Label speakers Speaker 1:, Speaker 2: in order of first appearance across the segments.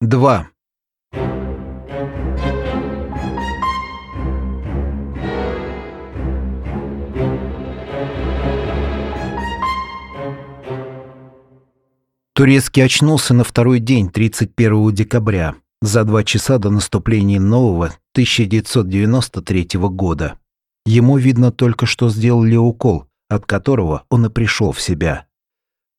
Speaker 1: 2. Турецкий очнулся на второй день 31 декабря, за два часа до наступления нового 1993 года. Ему, видно, только что сделали укол, от которого он и пришел в себя.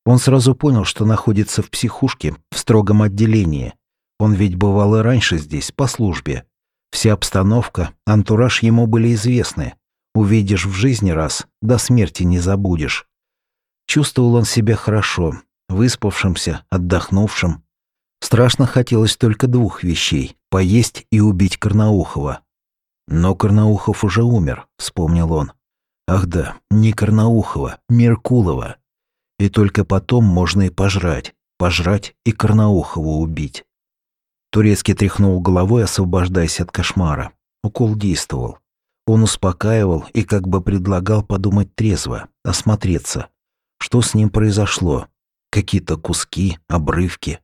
Speaker 1: Он сразу понял, что находится в психушке, в строгом отделении. Он ведь бывал и раньше здесь, по службе. Вся обстановка, антураж ему были известны. Увидишь в жизни раз, до смерти не забудешь. Чувствовал он себя хорошо, выспавшимся, отдохнувшим. Страшно хотелось только двух вещей – поесть и убить Карнаухова. Но Карнаухов уже умер, вспомнил он. Ах да, не Карнаухова, Меркулова. И только потом можно и пожрать, пожрать и Карнаухова убить. Турецкий тряхнул головой, освобождаясь от кошмара. Укол действовал. Он успокаивал и как бы предлагал подумать трезво, осмотреться. Что с ним произошло? Какие-то куски, обрывки.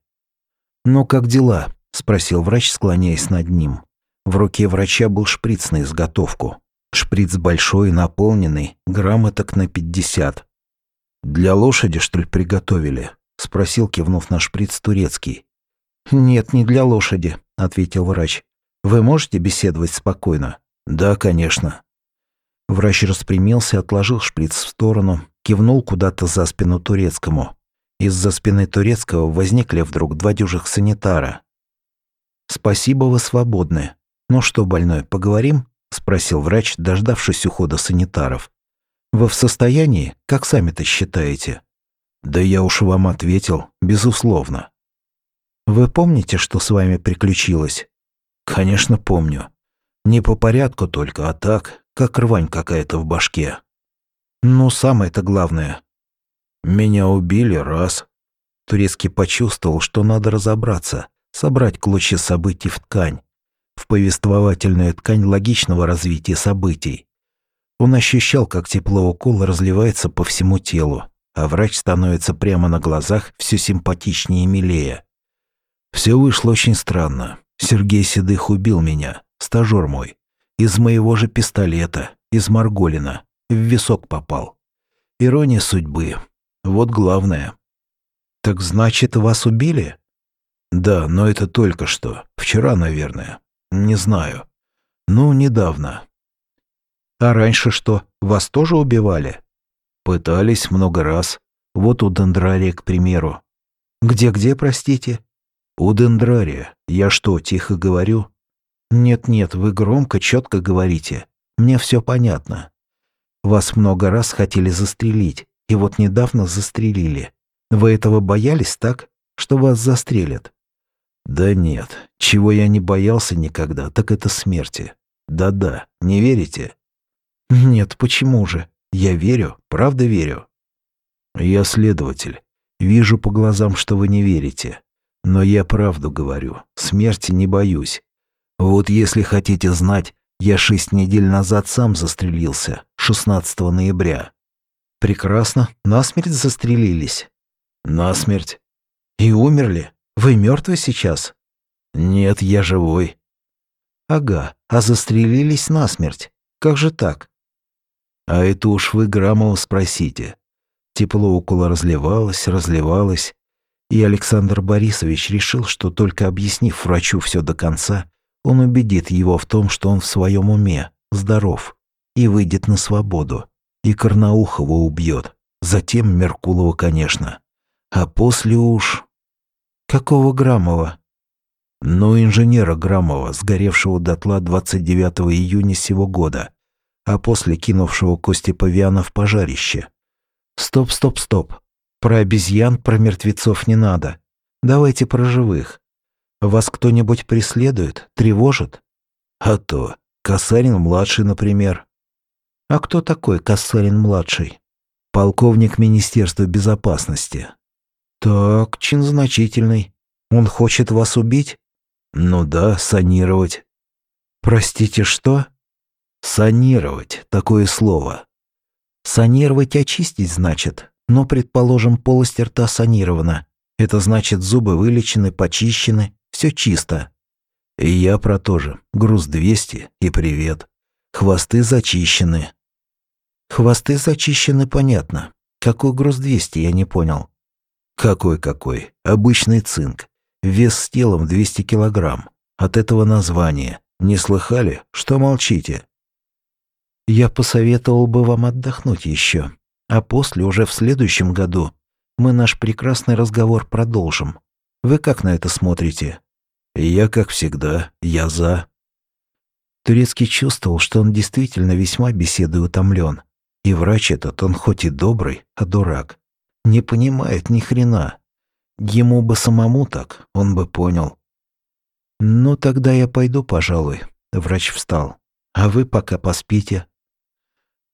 Speaker 1: «Ну, как дела?» – спросил врач, склоняясь над ним. В руке врача был шприц на изготовку. Шприц большой, наполненный, грамматок на пятьдесят. «Для лошади, что ли, приготовили?» – спросил, кивнув на шприц турецкий. «Нет, не для лошади», — ответил врач. «Вы можете беседовать спокойно?» «Да, конечно». Врач распрямился, отложил шприц в сторону, кивнул куда-то за спину турецкому. Из-за спины турецкого возникли вдруг два дюжих санитара. «Спасибо, вы свободны. Ну что, больной, поговорим?» — спросил врач, дождавшись ухода санитаров. «Вы в состоянии? Как сами-то считаете?» «Да я уж вам ответил, безусловно». Вы помните, что с вами приключилось? Конечно, помню. Не по порядку только, а так, как рвань какая-то в башке. Ну, самое-то главное. Меня убили раз. Турецкий почувствовал, что надо разобраться, собрать клочья событий в ткань, в повествовательную ткань логичного развития событий. Он ощущал, как тепло укола разливается по всему телу, а врач становится прямо на глазах все симпатичнее и милее. Все вышло очень странно. Сергей Седых убил меня, стажер мой. Из моего же пистолета, из Марголина. В висок попал. Ирония судьбы. Вот главное. Так значит, вас убили? Да, но это только что. Вчера, наверное. Не знаю. Ну, недавно. А раньше что, вас тоже убивали? Пытались много раз. Вот у Дендрария, к примеру. Где-где, простите? «У Дендрария. Я что, тихо говорю?» «Нет-нет, вы громко, четко говорите. Мне все понятно. Вас много раз хотели застрелить, и вот недавно застрелили. Вы этого боялись так, что вас застрелят?» «Да нет, чего я не боялся никогда, так это смерти. Да-да, не верите?» «Нет, почему же? Я верю, правда верю». «Я следователь. Вижу по глазам, что вы не верите. Но я правду говорю, смерти не боюсь. Вот если хотите знать, я шесть недель назад сам застрелился, 16 ноября. Прекрасно, насмерть застрелились. Насмерть. И умерли? Вы мертвы сейчас? Нет, я живой. Ага, а застрелились насмерть. Как же так? А это уж вы Грамова спросите. Тепло около разливалось, разливалось, и Александр Борисович решил, что только объяснив врачу все до конца, он убедит его в том, что он в своем уме, здоров, и выйдет на свободу. И Карнаухова убьет. Затем Меркулова, конечно. А после уж... Какого Грамова? Ну, инженера Грамова, сгоревшего дотла 29 июня сего года, а после кинувшего Кости Павиана в пожарище. Стоп, стоп, стоп. Про обезьян, про мертвецов не надо. Давайте про живых. Вас кто-нибудь преследует, тревожит? А то, Касарин-младший, например. А кто такой Касарин-младший? Полковник Министерства безопасности. Так, чин значительный. Он хочет вас убить? Ну да, санировать. Простите, что? Санировать, такое слово. Санировать очистить, значит? Но, предположим, полость рта санирована. Это значит, зубы вылечены, почищены, Все чисто. И я про то же. Груз 200 и привет. Хвосты зачищены. Хвосты зачищены, понятно. Какой груз 200, я не понял. Какой-какой? Обычный цинк. Вес с телом 200 килограмм. От этого названия. Не слыхали? Что молчите? Я посоветовал бы вам отдохнуть еще. А после, уже в следующем году, мы наш прекрасный разговор продолжим. Вы как на это смотрите? Я, как всегда, я за. Турецкий чувствовал, что он действительно весьма беседой утомлен. И врач этот, он хоть и добрый, а дурак. Не понимает ни хрена. Ему бы самому так, он бы понял. «Ну, тогда я пойду, пожалуй». Врач встал. «А вы пока поспите».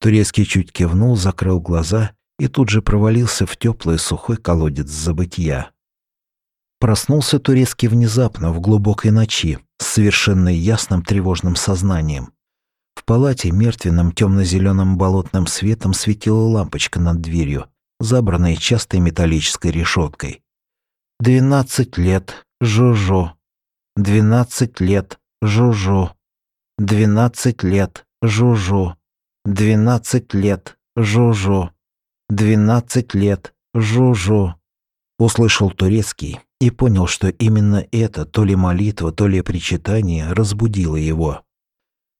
Speaker 1: Турецкий чуть кивнул, закрыл глаза и тут же провалился в теплый сухой колодец забытия. Проснулся турецкий внезапно, в глубокой ночи, с совершенно ясным тревожным сознанием. В палате мертвенным темно-зеленым болотным светом светила лампочка над дверью, забранной частой металлической решеткой. «Двенадцать лет, Жужу. Двенадцать лет, Жужу. Двенадцать лет, Жужу. Двенадцать лет, Жужу. Двенадцать лет, Жужу». Услышал турецкий и понял, что именно это, то ли молитва, то ли причитание, разбудило его.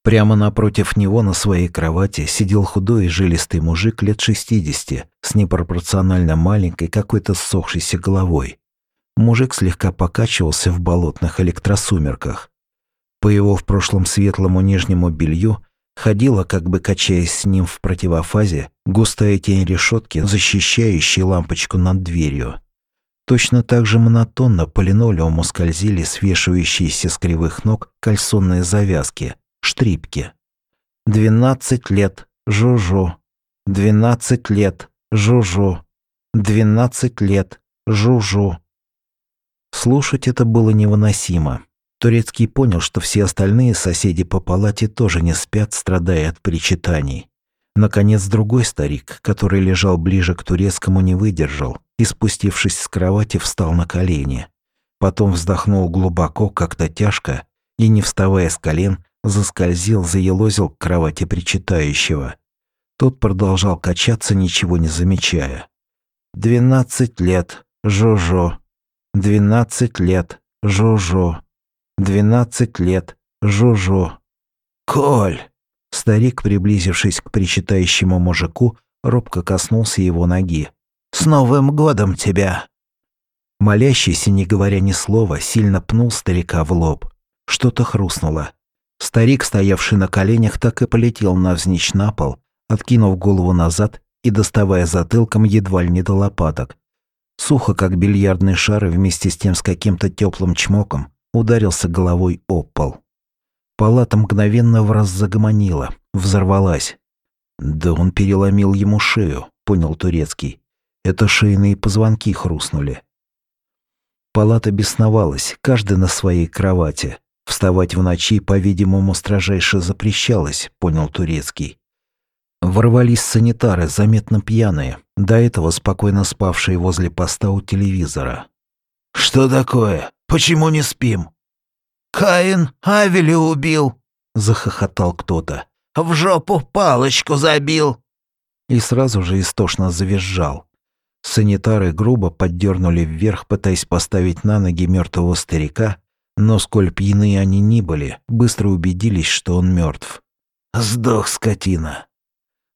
Speaker 1: Прямо напротив него на своей кровати сидел худой и жилистый мужик лет 60 с непропорционально маленькой какой-то ссохшейся головой. Мужик слегка покачивался в болотных электросумерках. По его в прошлом светлому нижнему белью ходила, как бы качаясь с ним в противофазе, густая тень решетки, защищающая лампочку над дверью. Точно так же монотонно по линолеуму скользили свешивающиеся с кривых ног кальсонные завязки, штрипки. «Двенадцать лет, Жужу. Двенадцать лет, Жужу. Двенадцать лет, Жужу». Слушать это было невыносимо. Турецкий понял, что все остальные соседи по палате тоже не спят, страдая от причитаний. Наконец, другой старик, который лежал ближе к турецкому, не выдержал и, спустившись с кровати, встал на колени. Потом вздохнул глубоко, как-то тяжко, и, не вставая с колен, заскользил, заелозил к кровати причитающего. Тот продолжал качаться, ничего не замечая. «Двенадцать лет, Жо-Жо! Двенадцать лет, Жо-Жо!» 12 лет. Жужу, «Коль!» Старик, приблизившись к причитающему мужику, робко коснулся его ноги. «С Новым годом тебя!» Молящийся, не говоря ни слова, сильно пнул старика в лоб. Что-то хрустнуло. Старик, стоявший на коленях, так и полетел навзничь на пол, откинув голову назад и доставая затылком едва ли не до лопаток. Сухо, как бильярдный шар, вместе с тем с каким-то теплым чмоком, ударился головой об пол. Палата мгновенно в раз загомонила, взорвалась. «Да он переломил ему шею», — понял Турецкий. Это шейные позвонки хрустнули. Палата бесновалась, каждый на своей кровати. Вставать в ночи, по-видимому, строжайше запрещалось, понял Турецкий. Ворвались санитары, заметно пьяные, до этого спокойно спавшие возле поста у телевизора. «Что такое? Почему не спим?» «Каин Авеля убил!» — захохотал кто-то. «В жопу палочку забил!» И сразу же истошно завизжал. Санитары грубо поддернули вверх, пытаясь поставить на ноги мертвого старика, но сколь пьяны они ни были, быстро убедились, что он мертв. «Сдох, скотина!»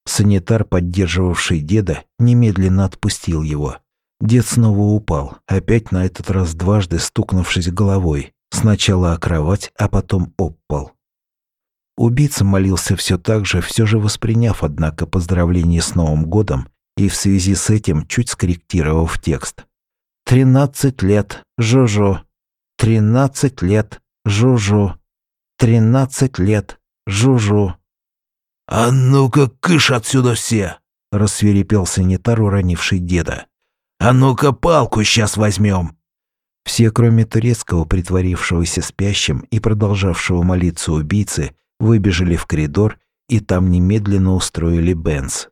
Speaker 1: Санитар, поддерживавший деда, немедленно отпустил его. Дед снова упал, опять на этот раз дважды стукнувшись головой. Сначала о кровать, а потом об пол. Убийца молился все так же, все же восприняв, однако, поздравление с Новым годом и в связи с этим чуть скорректировав текст. «Тринадцать лет, Жожо. Тринадцать лет, Жужу. Тринадцать лет, Жужу». «А ну-ка, кыш отсюда все!» — рассверепел санитар, уронивший деда. «А ну-ка, палку сейчас возьмем!» Все, кроме турецкого, притворившегося спящим и продолжавшего молиться убийцы, выбежали в коридор и там немедленно устроили Бенц.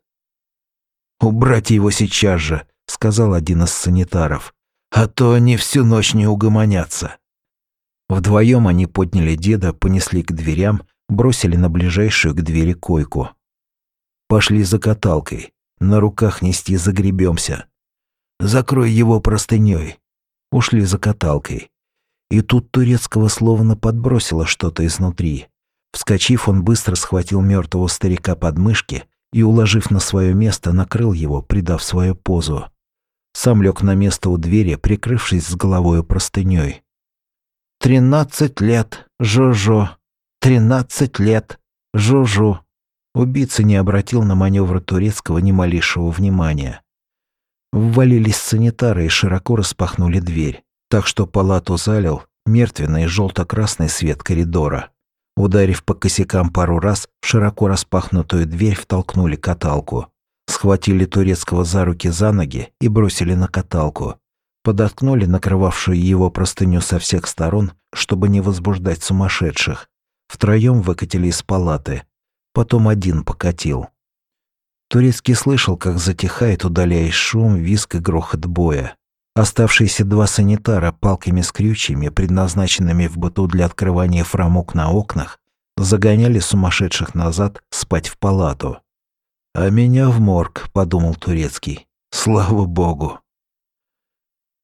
Speaker 1: «Убрать его сейчас же», — сказал один из санитаров, «а то они всю ночь не угомонятся». Вдвоем они подняли деда, понесли к дверям, бросили на ближайшую к двери койку. Пошли за каталкой. На руках нести загребемся. Закрой его простыней. Ушли за каталкой. И тут турецкого словно подбросило что-то изнутри. Вскочив, он быстро схватил мертвого старика под мышки и, уложив на свое место, накрыл его, придав свою позу. Сам лег на место у двери, прикрывшись с головой простыней. «Тринадцать лет, Жожо! Тринадцать лет, Жожо!» Убийца не обратил на маневры турецкого ни малейшего внимания. Ввалились санитары и широко распахнули дверь, так что палату залил мертвенный желто-красный свет коридора. Ударив по косякам пару раз, в широко распахнутую дверь втолкнули каталку. Схватили турецкого за руки за ноги и бросили на каталку. Подоткнули накрывавшую его простыню со всех сторон, чтобы не возбуждать сумасшедших. Втроем выкатили из палаты. Потом один покатил. Турецкий слышал, как затихает, удаляясь шум, виск и грохот боя. Оставшиеся два санитара палками с крючьями, предназначенными в быту для открывания фрамуг на окнах, загоняли сумасшедших назад спать в палату. «А меня в морг», — подумал Турецкий. «Слава богу!»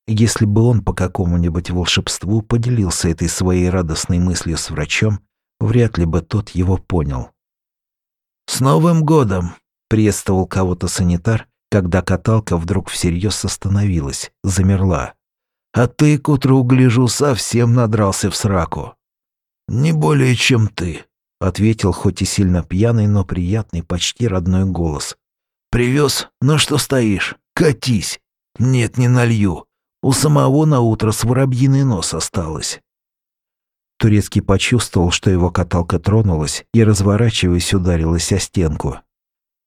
Speaker 1: Если бы он по какому-нибудь волшебству поделился этой своей радостной мыслью с врачом, вряд ли бы тот его понял. «С Новым годом!» — приветствовал кого-то санитар, когда каталка вдруг всерьез остановилась, замерла. «А ты к утру, гляжу, совсем надрался в сраку». «Не более, чем ты», — ответил хоть и сильно пьяный, но приятный, почти родной голос. «Привез? Ну что стоишь? Катись!» «Нет, не налью. У самого на утро с воробьиный нос осталось». Турецкий почувствовал, что его каталка тронулась и, разворачиваясь, ударилась о стенку.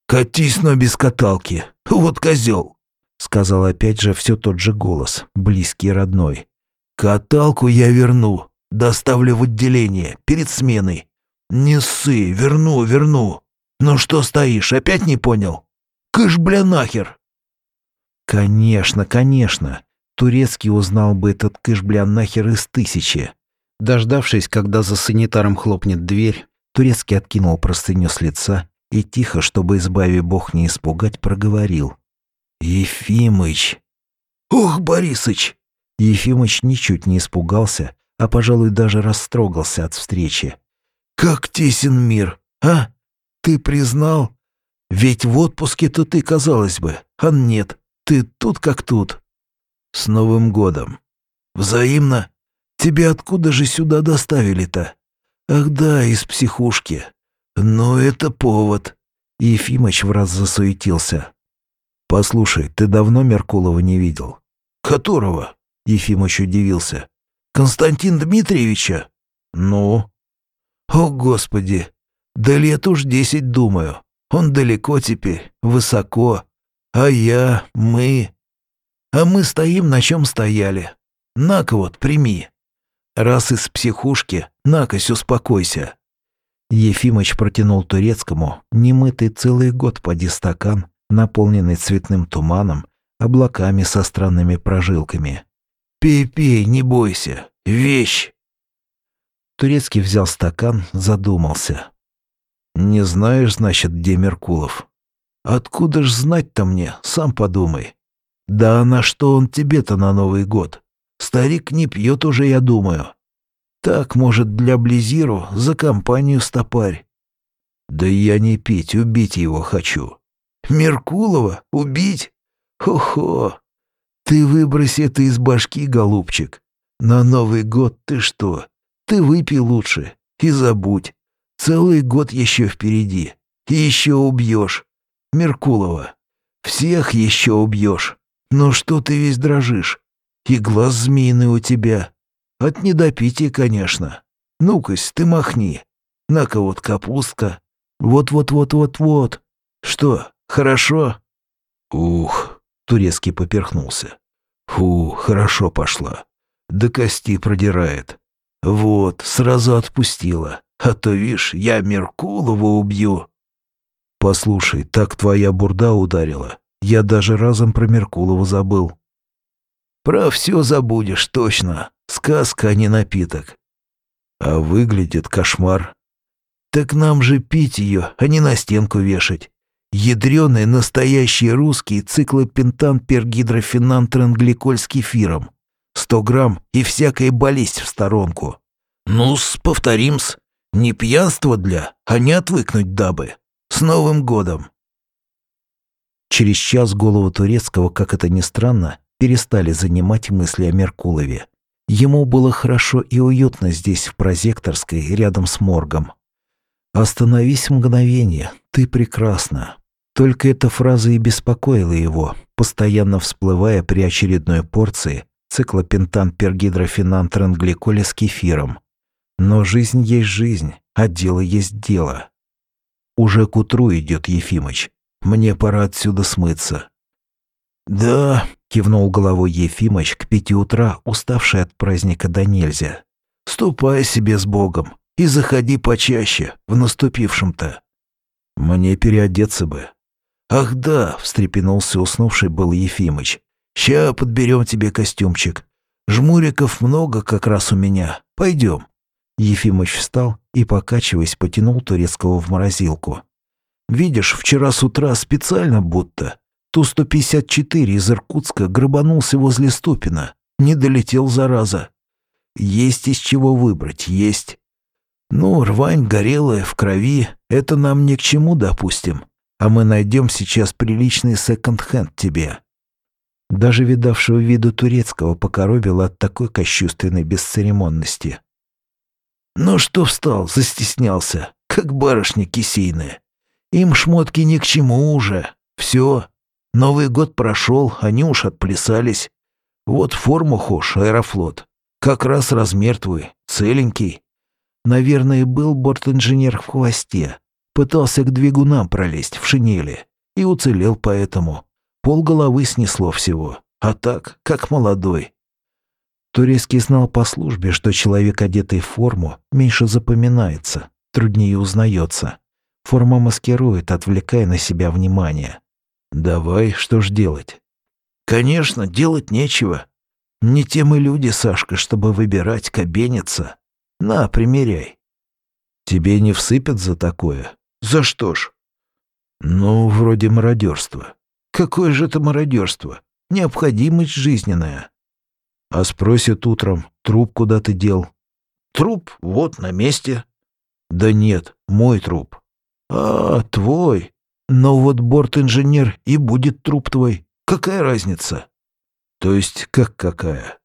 Speaker 1: «Катись, но без каталки. Вот козел!» Сказал опять же все тот же голос, близкий родной. «Каталку я верну. Доставлю в отделение, перед сменой. Не ссы, верну, верну. Ну что стоишь, опять не понял? Кыш, бля, нахер!» Конечно, конечно. Турецкий узнал бы этот кыш, бля, нахер из тысячи. Дождавшись, когда за санитаром хлопнет дверь, Турецкий откинул простыню с лица и тихо, чтобы, избави бог не испугать, проговорил. «Ефимыч!» «Ох, Борисыч!» Ефимыч ничуть не испугался, а, пожалуй, даже растрогался от встречи. «Как тесен мир, а? Ты признал? Ведь в отпуске-то ты, казалось бы, а нет, ты тут как тут». «С Новым годом!» «Взаимно? Тебя откуда же сюда доставили-то?» «Ах да, из психушки. «Ну, это повод». Ефимыч в раз засуетился. «Послушай, ты давно Меркулова не видел?» «Которого?» — Ефимыч удивился. «Константин Дмитриевича?» «Ну?» «О, Господи! Да лет уж десять, думаю. Он далеко теперь, высоко. А я, мы... А мы стоим, на чем стояли. На-ка вот, прими. Раз из психушки, на-кась, успокойся. Ефимыч протянул турецкому, немытый целый год поди стакан, наполненный цветным туманом, облаками со странными прожилками. «Пей, пей, не бойся. Вещь!» Турецкий взял стакан, задумался. «Не знаешь, значит, где Меркулов?» «Откуда ж знать-то мне? Сам подумай». «Да на что он тебе-то на Новый год? Старик не пьет уже, я думаю. Так, может, для Близиру за компанию стопарь. Да я не пить, убить его хочу. Меркулова? Убить? Хо-хо. Ты выброси это из башки, голубчик. На Новый год ты что? Ты выпей лучше и забудь. Целый год еще впереди. И еще убьешь. Меркулова. Всех еще убьешь. Но что ты весь дрожишь? И глаз змеиный у тебя. От недопития, конечно. Ну-кась, ты махни. На-ка вот капустка. Вот-вот-вот-вот-вот. Что, хорошо? Ух, турецкий поперхнулся. Фу, хорошо пошла. До кости продирает. Вот, сразу отпустила. А то, вишь, я Меркулова убью. Послушай, так твоя бурда ударила. Я даже разом про Меркулова забыл. Про все забудешь, точно. Сказка, а не напиток.
Speaker 2: А выглядит кошмар. Так нам же пить ее, а не на стенку вешать. Ядреный настоящий русский циклопентан пергидрофенан с кефиром. Сто грамм и всякая болезнь в сторонку. Ну-с, повторим-с. Не пьянство для, а не отвыкнуть дабы. С Новым годом!
Speaker 1: Через час голову Турецкого, как это ни странно, перестали занимать мысли о Меркулове. Ему было хорошо и уютно здесь, в прозекторской, рядом с моргом. «Остановись мгновение, ты прекрасна». Только эта фраза и беспокоила его, постоянно всплывая при очередной порции циклопентан пергидрофенан тренгликоля с кефиром. Но жизнь есть жизнь, а дело есть дело. Уже к утру идет Ефимыч. Мне пора отсюда смыться.
Speaker 2: «Да», —
Speaker 1: кивнул головой Ефимыч к пяти утра, уставший от праздника до нельзя.
Speaker 2: «Ступай себе с Богом и заходи почаще, в наступившем-то».
Speaker 1: «Мне переодеться бы».
Speaker 2: «Ах да», — встрепенулся уснувший был Ефимыч. «Ща подберем тебе костюмчик. Жмуриков много как раз у меня. Пойдем».
Speaker 1: Ефимыч встал и, покачиваясь, потянул турецкого в морозилку.
Speaker 2: «Видишь, вчера с утра специально будто. Ту-154 из Иркутска грабанулся возле Ступина. Не долетел, зараза. Есть из чего выбрать, есть. Ну, рвань горелая, в крови, это нам ни к чему, допустим. А мы найдем сейчас приличный секонд-хенд тебе».
Speaker 1: Даже видавшего виду турецкого покоробило от такой кощувственной бесцеремонности.
Speaker 2: Ну что встал, застеснялся, как барышня кисейная. Им шмотки ни к чему уже. Все. Новый год прошел, они уж отплясались. Вот форму хошь, аэрофлот. Как раз размер твой, целенький. Наверное, был борт-инженер в хвосте. Пытался к двигунам пролезть в шинели. И уцелел поэтому. Пол головы снесло всего. А так, как молодой.
Speaker 1: Турецкий знал по службе, что человек, одетый в форму, меньше запоминается, труднее узнается. Форма маскирует, отвлекая на себя внимание.
Speaker 2: «Давай, что ж делать?» «Конечно, делать нечего. Не те мы люди, Сашка, чтобы выбирать, кабениться. На, примеряй».
Speaker 1: «Тебе не всыпят за такое?»
Speaker 2: «За что ж?»
Speaker 1: «Ну, вроде мародерства».
Speaker 2: «Какое же это мародерство? Необходимость жизненная».
Speaker 1: А спросит утром, труп куда ты дел?
Speaker 2: Труп вот на месте.
Speaker 1: Да нет, мой труп.
Speaker 2: А, твой. Но вот борт-инженер и будет труп твой. Какая разница?
Speaker 1: То есть как какая?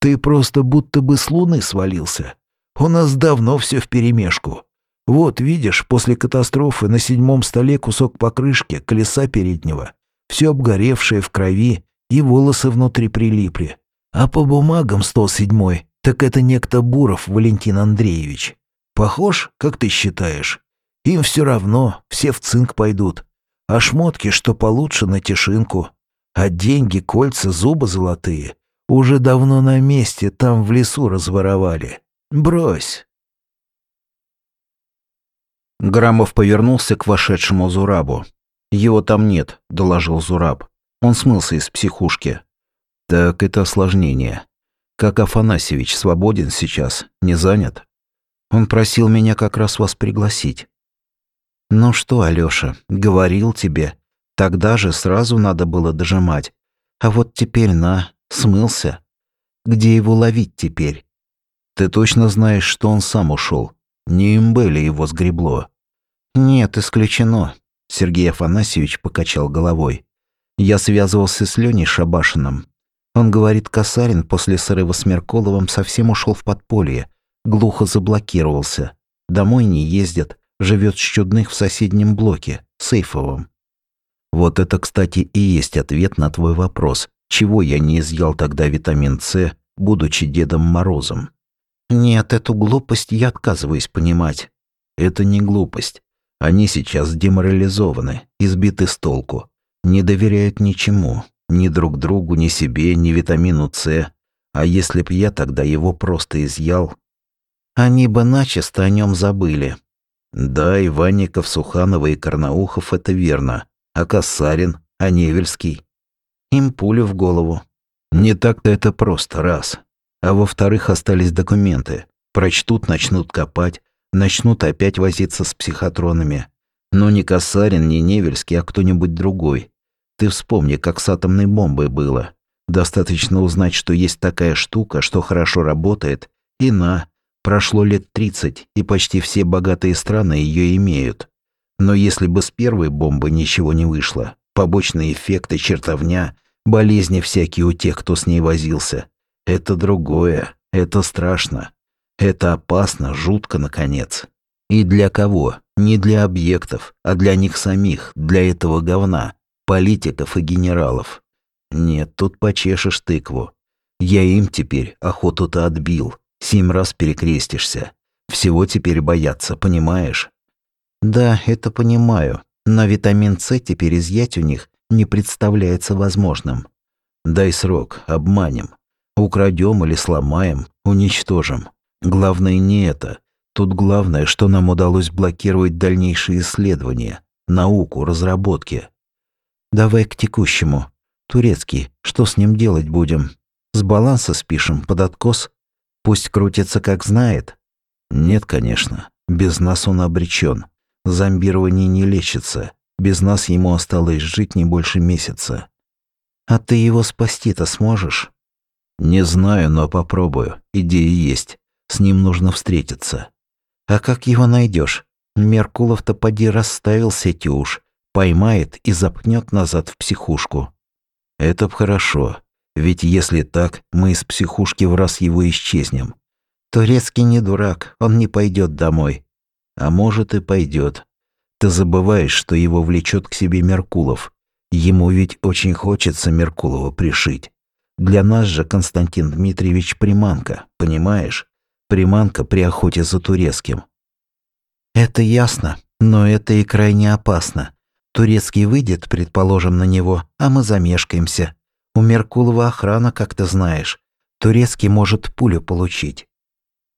Speaker 2: Ты просто будто бы с луны свалился. У нас давно все вперемешку. Вот, видишь, после катастрофы на седьмом столе кусок покрышки, колеса переднего, все обгоревшее в крови, и волосы внутри прилипли. А по бумагам 107 так это некто Буров Валентин Андреевич. Похож, как ты считаешь? Им все равно, все в цинк пойдут. А шмотки, что получше, на тишинку. А деньги, кольца, зубы золотые уже давно на месте там в лесу разворовали. Брось.
Speaker 1: Грамов повернулся к вошедшему Зурабу. «Его там нет», — доложил Зураб. Он смылся из психушки. Так это осложнение. Как Афанасьевич свободен сейчас, не занят? Он просил меня как раз вас пригласить. Ну что, Алёша, говорил тебе. Тогда же сразу надо было дожимать. А вот теперь на, смылся. Где его ловить теперь? Ты точно знаешь, что он сам ушел. Не имбели его сгребло. Нет, исключено. Сергей Афанасьевич покачал головой. Я связывался с Леней Шабашиным. Он говорит, Касарин после срыва с Мерколовым совсем ушел в подполье, глухо заблокировался. Домой не ездит, живет с чудных в соседнем блоке, сейфовом. Вот это, кстати, и есть ответ на твой вопрос. Чего я не изъял тогда витамин С, будучи Дедом Морозом? Нет, эту глупость я отказываюсь понимать. Это не глупость. Они сейчас деморализованы, избиты с толку. Не доверяют ничему, ни друг другу, ни себе, ни витамину С. А если б я тогда его просто изъял? Они бы начисто о нем забыли. Да, Иванников, Суханова и Карнаухов — это верно. А Касарин, а Невельский? Им пулю в голову. Не так-то это просто, раз. А во-вторых, остались документы. Прочтут, начнут копать, начнут опять возиться с психотронами. Но не Касарин, не Невельский, а кто-нибудь другой. Ты вспомни, как с атомной бомбой было. Достаточно узнать, что есть такая штука, что хорошо работает, и на, прошло лет 30, и почти все богатые страны ее имеют. Но если бы с первой бомбы ничего не вышло, побочные эффекты, чертовня, болезни всякие у тех, кто с ней возился, это другое, это страшно. Это опасно, жутко, наконец. И для кого? Не для объектов, а для них самих, для этого говна, политиков и генералов. Нет, тут почешешь тыкву. Я им теперь охоту-то отбил. Семь раз перекрестишься. Всего теперь бояться, понимаешь? Да, это понимаю. Но витамин С теперь изъять у них не представляется возможным. Дай срок, обманем. Украдем или сломаем, уничтожим. Главное не это. Тут главное, что нам удалось блокировать дальнейшие исследования, науку, разработки. Давай к текущему. Турецкий, что с ним делать будем? С баланса спишем под откос? Пусть крутится как знает? Нет, конечно. Без нас он обречен. Зомбирование не лечится. Без нас ему осталось жить не больше месяца. А ты его спасти-то сможешь? Не знаю, но попробую. Идея есть. С ним нужно встретиться. А как его найдешь? Меркулов-то поди расставил сети уж, поймает и запнет назад в психушку. Это б хорошо, ведь если так, мы из психушки в раз его исчезнем. Турецкий не дурак, он не пойдет домой. А может и пойдет. Ты забываешь, что его влечет к себе Меркулов. Ему ведь очень хочется Меркулова пришить. Для нас же Константин Дмитриевич приманка, понимаешь? приманка при охоте за турецким. Это ясно, но это и крайне опасно. Турецкий выйдет, предположим, на него, а мы замешкаемся. У Меркулова охрана, как ты знаешь. Турецкий может пулю получить.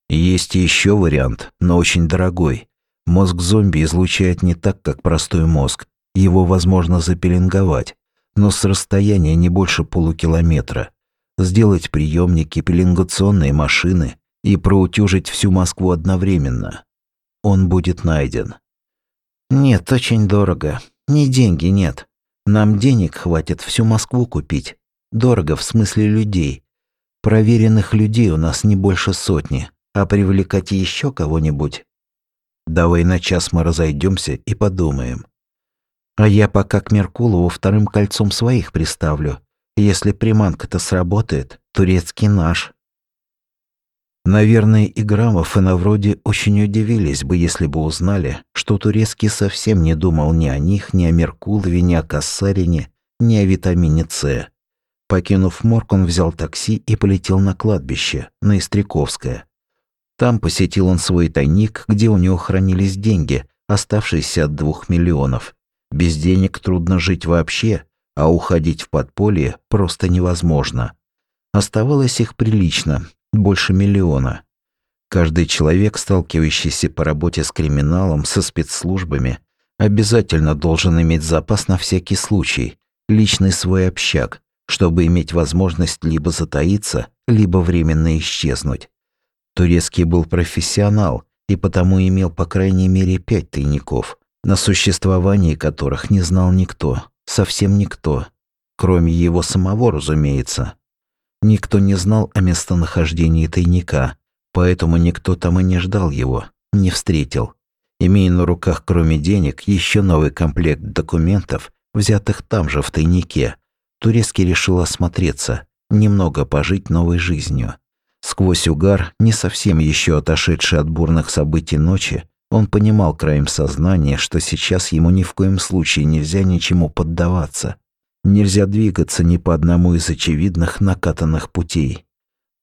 Speaker 1: Есть еще вариант, но очень дорогой. Мозг зомби излучает не так, как простой мозг. Его возможно запеленговать, но с расстояния не больше полукилометра. Сделать приемники, пеленгационные машины, и проутюжить всю Москву одновременно. Он будет найден. Нет, очень дорого. Ни деньги нет. Нам денег хватит всю Москву купить. Дорого в смысле людей. Проверенных людей у нас не больше сотни, а привлекать еще кого-нибудь. Давай на час мы разойдемся и подумаем. А я пока к Меркулову вторым кольцом своих приставлю. Если приманка-то сработает, турецкий наш. Наверное, и Грамов, и Навроди очень удивились бы, если бы узнали, что Турецкий совсем не думал ни о них, ни о Меркулове, ни о Кассарине, ни о витамине С. Покинув морг, он взял такси и полетел на кладбище, на Истряковское. Там посетил он свой тайник, где у него хранились деньги, оставшиеся от двух миллионов. Без денег трудно жить вообще, а уходить в подполье просто невозможно. Оставалось их прилично, больше миллиона. Каждый человек, сталкивающийся по работе с криминалом, со спецслужбами, обязательно должен иметь запас на всякий случай, личный свой общак, чтобы иметь возможность либо затаиться, либо временно исчезнуть. Турецкий был профессионал и потому имел по крайней мере пять тайников, на существовании которых не знал никто, совсем никто, кроме его самого, разумеется. Никто не знал о местонахождении тайника, поэтому никто там и не ждал его, не встретил. Имея на руках, кроме денег, еще новый комплект документов, взятых там же, в тайнике, Турецкий решил осмотреться, немного пожить новой жизнью. Сквозь угар, не совсем еще отошедший от бурных событий ночи, он понимал краем сознания, что сейчас ему ни в коем случае нельзя ничему поддаваться. Нельзя двигаться ни по одному из очевидных накатанных путей.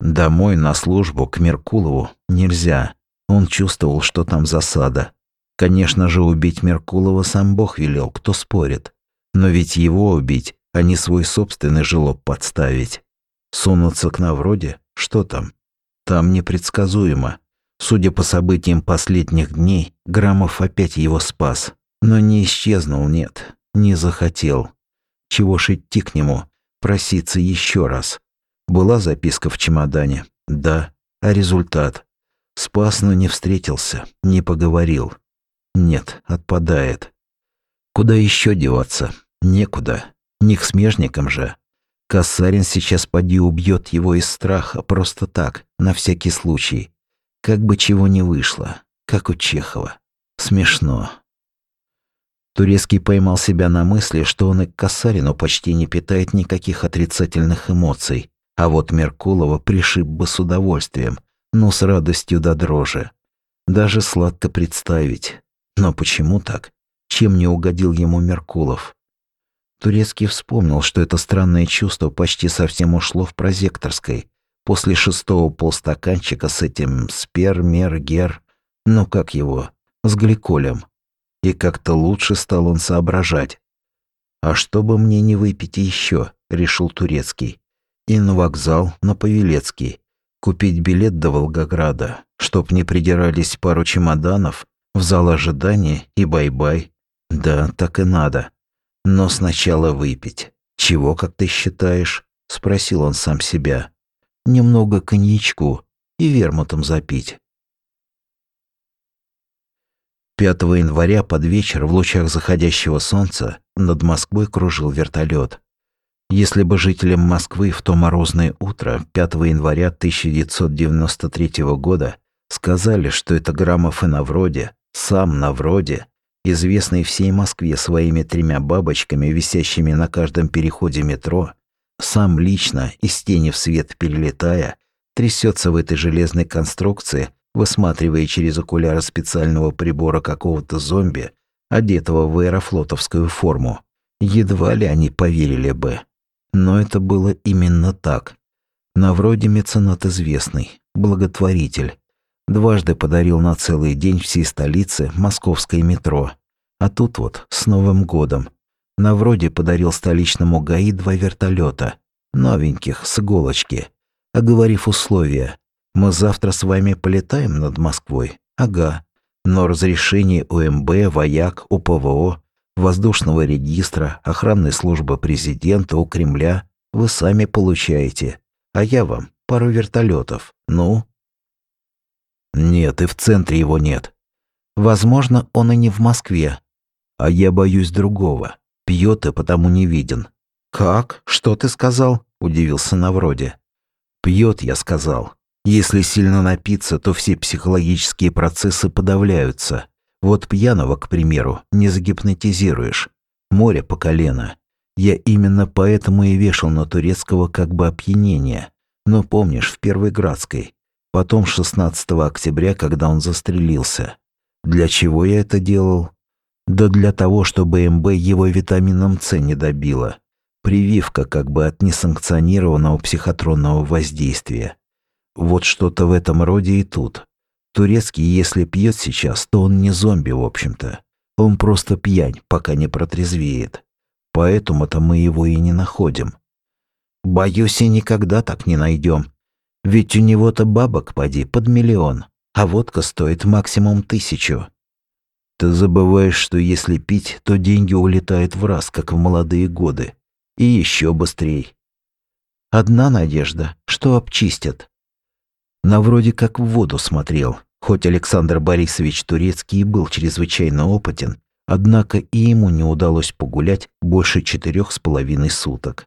Speaker 1: Домой на службу к Меркулову нельзя. Он чувствовал, что там засада. Конечно же, убить Меркулова сам Бог велел, кто спорит. Но ведь его убить, а не свой собственный жилоб подставить. Сунуться к Навроде? Что там? Там непредсказуемо. Судя по событиям последних дней, Грамов опять его спас. Но не исчезнул, нет, не захотел. Чего ж идти к нему? Проситься еще раз. Была записка в чемодане? Да. А результат? Спас, но не встретился, не поговорил. Нет, отпадает. Куда еще деваться? Некуда. Не к смежникам же. Касарин сейчас поди убьет его из страха, просто так, на всякий случай. Как бы чего не вышло, как у Чехова. Смешно. Турецкий поймал себя на мысли, что он и к Касарину почти не питает никаких отрицательных эмоций, а вот Меркулова пришиб бы с удовольствием, но с радостью до дрожи. Даже сладко представить. Но почему так? Чем не угодил ему Меркулов? Турецкий вспомнил, что это странное чувство почти совсем ушло в прозекторской, после шестого полстаканчика с этим спермергер, ну как его, с гликолем. И как-то лучше стал он соображать. «А что бы мне не выпить еще?» – решил Турецкий. «И на вокзал, на Павелецкий. Купить билет до Волгограда, чтоб не придирались пару чемоданов, в зал ожидания и бай-бай. Да, так и надо. Но сначала выпить. Чего, как ты считаешь? Спросил он сам себя. Немного коньячку и вермутом запить. 5 января под вечер в лучах заходящего солнца над Москвой кружил вертолет. Если бы жителям Москвы в то морозное утро 5 января 1993 года сказали, что это Граммов и Навроде, сам Навроде, известный всей Москве своими тремя бабочками, висящими на каждом переходе метро, сам лично, из тени в свет перелетая, трясется в этой железной конструкции, высматривая через окуляры специального прибора какого-то зомби, одетого в аэрофлотовскую форму. Едва ли они поверили бы. Но это было именно так. На вроде меценат известный, благотворитель, Дважды подарил на целый день всей столице московское метро. А тут вот, с Новым годом. На вроде подарил столичному ГАИ два вертолета, новеньких, с иголочки. Оговорив условия, мы завтра с вами полетаем над Москвой. Ага. Но разрешение УМБ, вояк, УПВО, воздушного регистра, охранной службы президента у Кремля вы сами получаете. А я вам пару вертолетов. Ну, нет, и в центре его нет. Возможно, он и не в Москве. А я боюсь другого. Пьет и потому не виден. Как? Что ты сказал? Удивился Навроде. Пьет, я сказал. Если сильно напиться, то все психологические процессы подавляются. Вот пьяного, к примеру, не загипнотизируешь. Море по колено. Я именно поэтому и вешал на турецкого как бы опьянение. Но помнишь, в Первой Градской Потом 16 октября, когда он застрелился. Для чего я это делал? Да для того, чтобы МБ его витамином С не добила. Прививка как бы от несанкционированного психотронного воздействия. Вот что-то в этом роде и тут. Турецкий, если пьет сейчас, то он не зомби, в общем-то. Он просто пьянь, пока не протрезвеет. Поэтому-то мы его и не находим. Боюсь, и никогда так не найдем, ведь у него-то бабок, поди, под миллион, а водка стоит максимум тысячу. Ты забываешь, что если пить, то деньги улетают в раз, как в молодые годы. И еще быстрей. Одна надежда, что обчистят. На вроде как в воду смотрел, хоть Александр Борисович Турецкий был чрезвычайно опытен, однако и ему не удалось погулять больше четырех с половиной суток.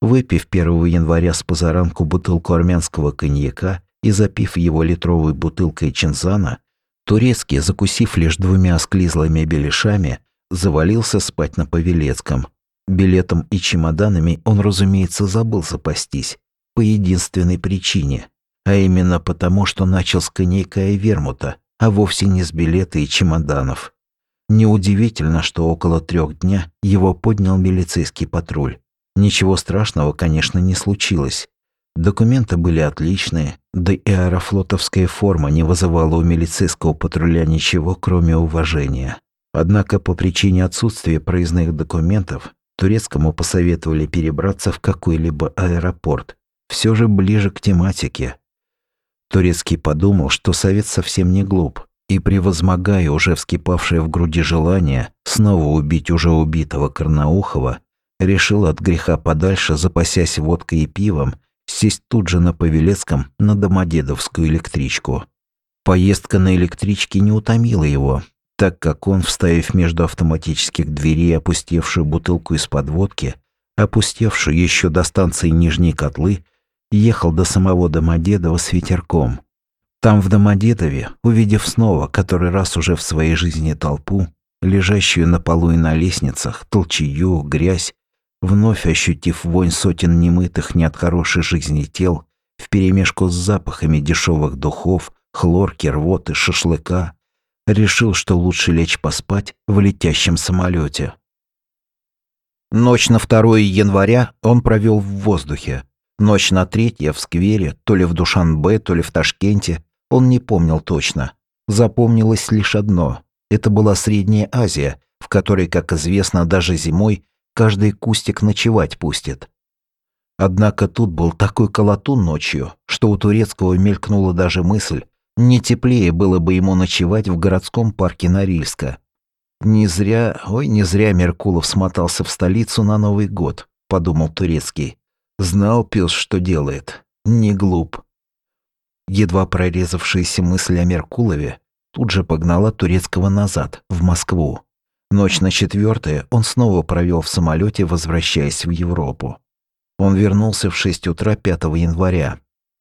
Speaker 1: Выпив 1 января с позаранку бутылку армянского коньяка и запив его литровой бутылкой чинзана, Турецкий, закусив лишь двумя склизлыми беляшами, завалился спать на Павелецком. Билетом и чемоданами он, разумеется, забыл запастись. По единственной причине. А именно потому, что начал с коньяка и вермута, а вовсе не с билета и чемоданов. Неудивительно, что около трех дня его поднял милицейский патруль. Ничего страшного, конечно, не случилось. Документы были отличные, да и аэрофлотовская форма не вызывала у милицейского патруля ничего, кроме уважения. Однако по причине отсутствия проездных документов турецкому посоветовали перебраться в какой-либо аэропорт, все же ближе к тематике. Турецкий подумал, что совет совсем не глуп, и, превозмогая уже вскипавшее в груди желание снова убить уже убитого Карнаухова, Решил от греха подальше, запасясь водкой и пивом, сесть тут же на Павелецком на Домодедовскую электричку. Поездка на электричке не утомила его, так как он, вставив между автоматических дверей опустевшую бутылку из-под водки, опустевшую еще до станции Нижние Котлы, ехал до самого Домодедова с ветерком. Там, в Домодедове, увидев снова, который раз уже в своей жизни толпу, лежащую на полу и на лестницах, толчью, грязь, вновь ощутив вонь сотен немытых не от хорошей жизни тел, вперемешку с запахами дешевых духов, хлорки, рвоты, шашлыка, решил, что лучше лечь поспать в летящем самолете. Ночь на 2 января он провел в воздухе. Ночь на 3 в сквере, то ли в Душанбе, то ли в Ташкенте, он не помнил точно. Запомнилось лишь одно. Это была Средняя Азия, в которой, как известно, даже зимой каждый кустик ночевать пустит. Однако тут был такой колотун ночью, что у Турецкого мелькнула даже мысль, не теплее было бы ему ночевать в городском парке Норильска. Не зря, ой, не зря Меркулов смотался в столицу на Новый год, подумал Турецкий. Знал пес, что делает. Не глуп. Едва прорезавшаяся мысль о Меркулове тут же погнала Турецкого назад, в Москву. Ночь на четвертое он снова провел в самолете, возвращаясь в Европу. Он вернулся в 6 утра 5 января,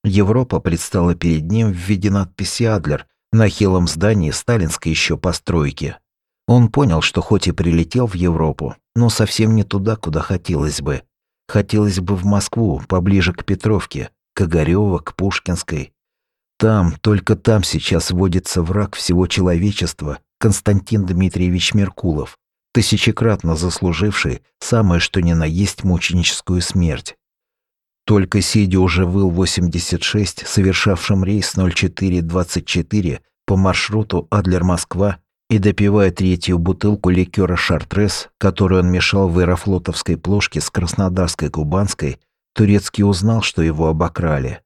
Speaker 1: Европа предстала перед ним в виде надписи «Адлер» на хилом здании сталинской еще постройки. Он понял, что хоть и прилетел в Европу, но совсем не туда, куда хотелось бы. Хотелось бы в Москву, поближе к Петровке, к Огарёво, к Пушкинской. Там, только там сейчас водится враг всего человечества, Константин Дмитриевич Меркулов, тысячекратно заслуживший самое что ни на есть мученическую смерть. Только сидя уже в Ил-86, совершавшим рейс 0424 по маршруту Адлер-Москва и допивая третью бутылку ликера «Шартрес», которую он мешал в аэрофлотовской плошке с краснодарской кубанской, Турецкий узнал, что его обокрали.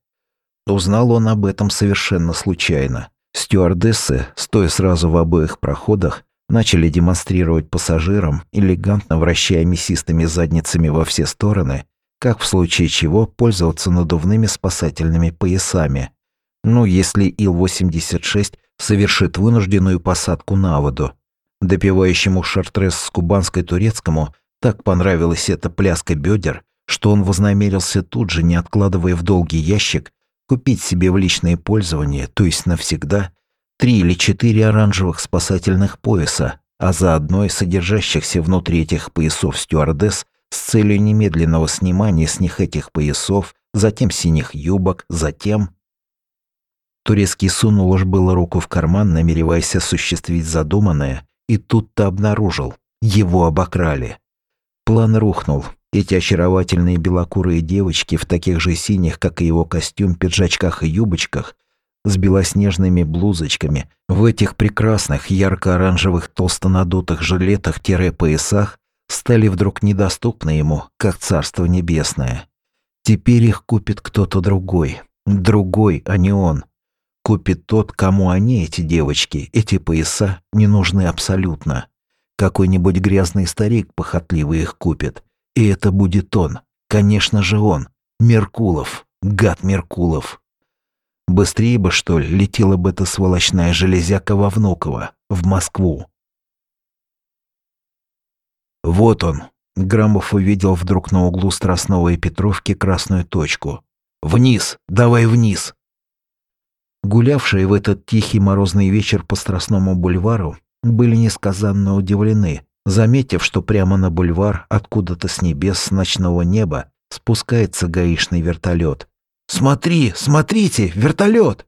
Speaker 1: Узнал он об этом совершенно случайно. Стюардессы, стоя сразу в обоих проходах, начали демонстрировать пассажирам, элегантно вращая мясистыми задницами во все стороны, как в случае чего пользоваться надувными спасательными поясами. Ну, если Ил-86 совершит вынужденную посадку на воду. Допивающему шартрес с кубанской турецкому так понравилась эта пляска бедер, что он вознамерился тут же, не откладывая в долгий ящик, купить себе в личное пользование, то есть навсегда, три или четыре оранжевых спасательных пояса, а заодно и содержащихся внутри этих поясов стюардесс с целью немедленного снимания с них этих поясов, затем синих юбок, затем... Турецкий сунул уж было руку в карман, намереваясь осуществить задуманное, и тут-то обнаружил. Его обокрали. План рухнул. Эти очаровательные белокурые девочки в таких же синих, как и его костюм, пиджачках и юбочках, с белоснежными блузочками, в этих прекрасных ярко-оранжевых толстонадутых жилетах-поясах стали вдруг недоступны ему, как Царство Небесное. Теперь их купит кто-то другой. Другой, а не он. Купит тот, кому они, эти девочки, эти пояса, не нужны абсолютно. Какой-нибудь грязный старик похотливый их купит. И это будет он. Конечно же он. Меркулов. Гад Меркулов. Быстрее бы, что ли, летела бы эта сволочная железяка во Внуково, в Москву. Вот он. Грамов увидел вдруг на углу Страстного и Петровки красную точку. «Вниз! Давай вниз!» Гулявшие в этот тихий морозный вечер по Страстному бульвару были несказанно удивлены, заметив, что прямо на бульвар, откуда-то с небес, с ночного неба, спускается гаишный вертолет. «Смотри, смотрите, вертолет!»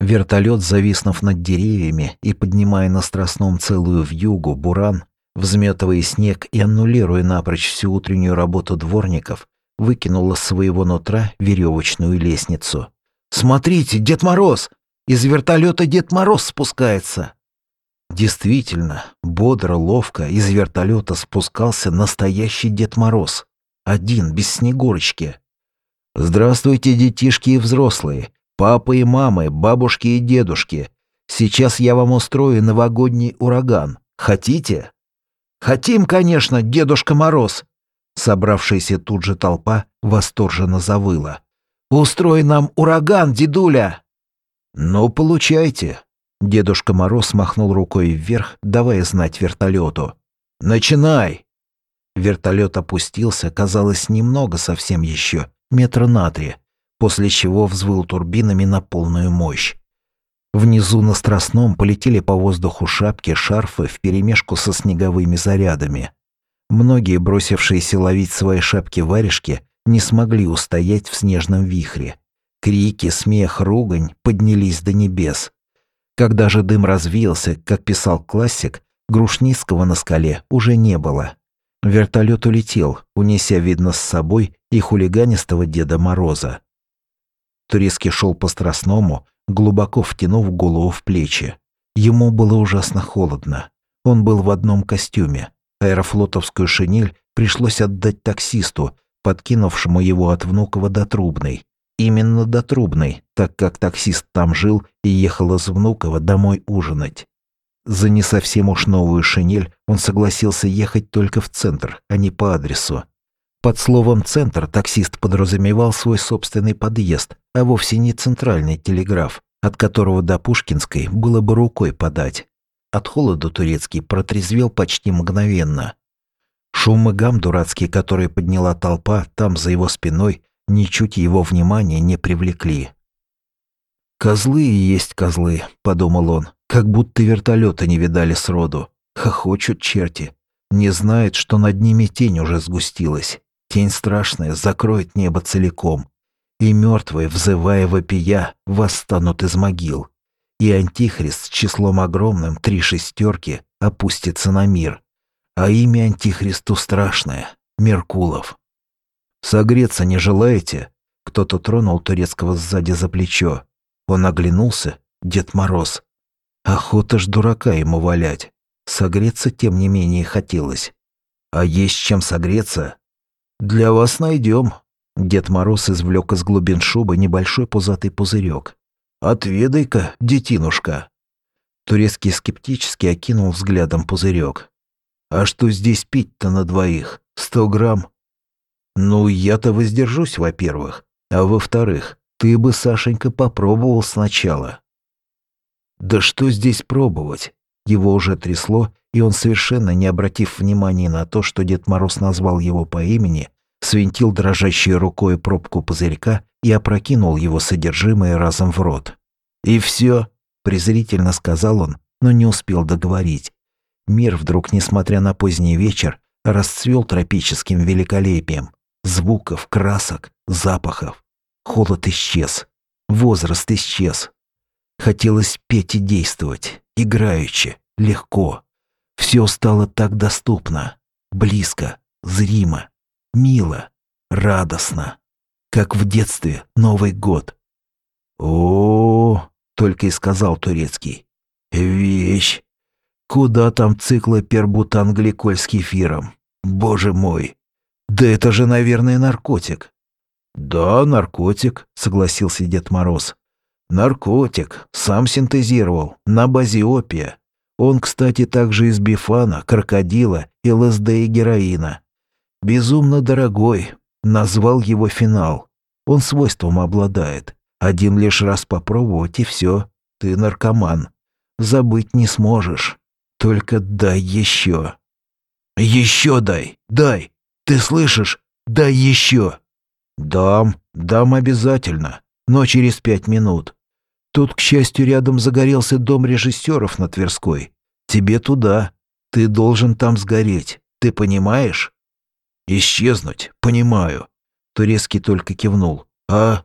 Speaker 1: Вертолет, зависнув над деревьями и поднимая на Страстном целую вьюгу, буран, взметывая снег и аннулируя напрочь всю утреннюю работу дворников, выкинула с своего нутра веревочную лестницу. «Смотрите, Дед Мороз! Из вертолета Дед Мороз спускается!» Действительно, бодро, ловко из вертолета спускался настоящий Дед Мороз. Один, без Снегурочки. «Здравствуйте, детишки и взрослые, папы и мамы, бабушки и дедушки. Сейчас я вам устрою новогодний ураган. Хотите?» Хотим, конечно, Дедушка Мороз!» Собравшаяся тут же толпа восторженно завыла. «Устрой нам ураган, дедуля!»
Speaker 2: «Ну, получайте!» Дедушка Мороз махнул рукой вверх, давая знать вертолету. «Начинай!» Вертолет опустился, казалось, немного совсем еще, метра на три, после чего взвыл турбинами на полную мощь. Внизу на Страстном полетели по воздуху шапки, шарфы вперемешку со снеговыми зарядами. Многие, бросившиеся ловить свои шапки-варежки, не смогли устоять в снежном вихре. Крики, смех, ругань поднялись до небес. Когда же дым развеялся, как писал классик, Грушницкого на скале уже не было. Вертолет улетел, унеся, видно, с собой и хулиганистого Деда Мороза. Турецкий шел по Страстному, глубоко втянув голову в плечи. Ему было ужасно холодно. Он был в одном костюме. Аэрофлотовскую шинель пришлось отдать таксисту, подкинувшему его от Внукова до Трубной. Именно до Трубной, так как таксист там жил и ехал из Внуково домой ужинать. За не совсем уж новую шинель он согласился ехать только в центр, а не по адресу. Под словом «центр» таксист подразумевал свой собственный подъезд, а вовсе не центральный телеграф, от которого до Пушкинской было бы рукой подать. От холода турецкий протрезвел почти мгновенно. Шум и гам дурацкий, который подняла толпа там за его спиной, ничуть его внимания не привлекли. «Козлы и есть козлы», — подумал он, как будто вертолета не видали сроду. Хохочут черти. Не знают, что над ними тень уже сгустилась. Тень страшная закроет небо целиком. И мертвые, взывая вопия, восстанут из могил. И Антихрист с числом огромным, три шестерки, опустится на мир. А имя Антихристу страшное — Меркулов. «Согреться не желаете?» Кто-то тронул турецкого сзади за плечо. Он оглянулся, Дед Мороз. Охота ж дурака ему валять. Согреться, тем не менее, хотелось. А есть чем согреться? Для вас найдем. Дед Мороз извлек из глубин шубы небольшой пузатый пузырек. «Отведай-ка, детинушка!» Турецкий скептически окинул взглядом пузырек. «А что здесь пить-то на двоих? Сто грамм? Ну, я-то воздержусь, во-первых. А во-вторых, ты бы, Сашенька, попробовал сначала. Да что здесь пробовать? Его уже трясло, и он, совершенно не обратив внимания на то, что Дед Мороз назвал его по имени, свинтил дрожащей рукой пробку пузырька и опрокинул его содержимое разом в рот. «И все», — презрительно сказал он, но не успел договорить. Мир вдруг, несмотря на поздний вечер, расцвел тропическим великолепием звуков, красок, запахов. Холод исчез, возраст исчез. Хотелось петь и действовать, играючи, легко. Все стало так доступно, близко, зримо, мило, радостно, как в детстве Новый год. О, -о, -о только и сказал турецкий. Вещь. Куда там циклопербутангликоль с кефиром? Боже мой, да это же, наверное, наркотик. Да, наркотик, согласился Дед Мороз. Наркотик, сам синтезировал, на базе опия. Он, кстати, также из бифана, крокодила, ЛСД и героина. Безумно дорогой, назвал его финал. Он свойством обладает. Один лишь раз попробовать и все, ты наркоман. Забыть не сможешь. Только дай еще. Еще дай, дай. Ты слышишь? Да еще!» «Дам, дам обязательно, но через пять минут. Тут, к счастью, рядом загорелся дом режиссеров на Тверской. Тебе туда. Ты должен там сгореть. Ты понимаешь?» «Исчезнуть, понимаю». Турецкий только кивнул. «А?»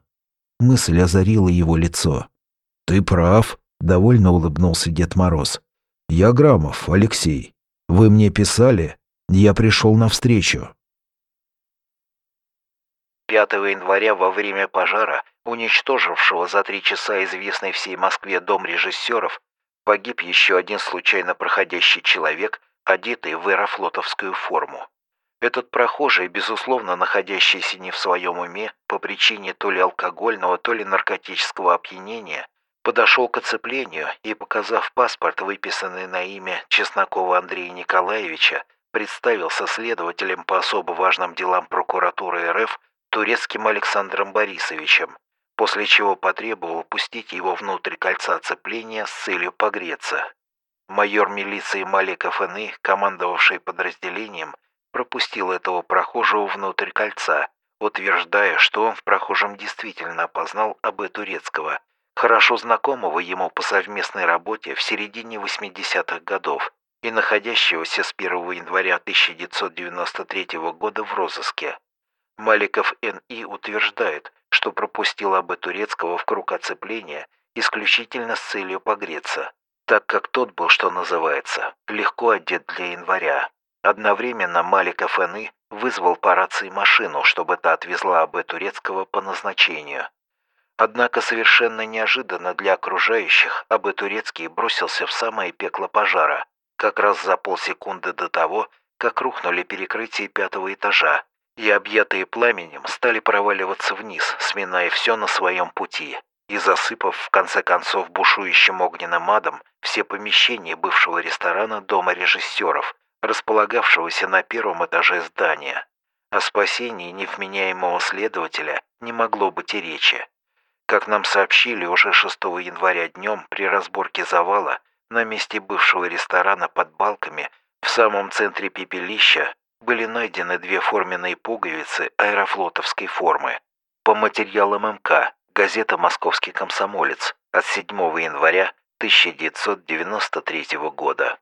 Speaker 2: Мысль озарила его лицо. «Ты прав», — довольно улыбнулся Дед Мороз. «Я Грамов, Алексей. Вы мне писали? Я пришел навстречу.
Speaker 1: 5 января во время пожара, уничтожившего за три часа известный всей Москве дом режиссеров, погиб еще один случайно проходящий человек, одетый в аэрофлотовскую форму. Этот прохожий, безусловно находящийся не в своем уме по причине то ли алкогольного, то ли наркотического опьянения, подошел к оцеплению и, показав паспорт, выписанный на имя Чеснокова Андрея Николаевича, представился следователем по особо важным делам прокуратуры РФ турецким Александром Борисовичем, после чего потребовал пустить его внутрь кольца оцепления с целью погреться. Майор милиции Маликов Н.И., командовавший подразделением, пропустил этого прохожего внутрь кольца, утверждая, что он в прохожем действительно опознал Абы Турецкого, хорошо знакомого ему по совместной работе в середине 80-х годов и находящегося с 1 января 1993 года в розыске. Маликов Н.И. утверждает, что пропустил Абы Турецкого в круг оцепления исключительно с целью погреться, так как тот был, что называется, легко одет для января. Одновременно Маликов Н.И. вызвал по рации машину, чтобы та отвезла Абы Турецкого по назначению. Однако совершенно неожиданно для окружающих Абы Турецкий бросился в самое пекло пожара, как раз за полсекунды до того, как рухнули перекрытия пятого этажа, и, объятые пламенем, стали проваливаться вниз, сминая все на своем пути и засыпав, в конце концов, бушующим огненным адом все помещения бывшего ресторана Дома режиссеров, располагавшегося на первом этаже здания. О спасении невменяемого следователя не могло быть и речи. Как нам сообщили уже 6 января днем при разборке завала на месте бывшего ресторана под балками в самом центре пепелища были найдены две форменные пуговицы аэрофлотовской формы. По материалам МК газета «Московский комсомолец» от 7 января 1993 года.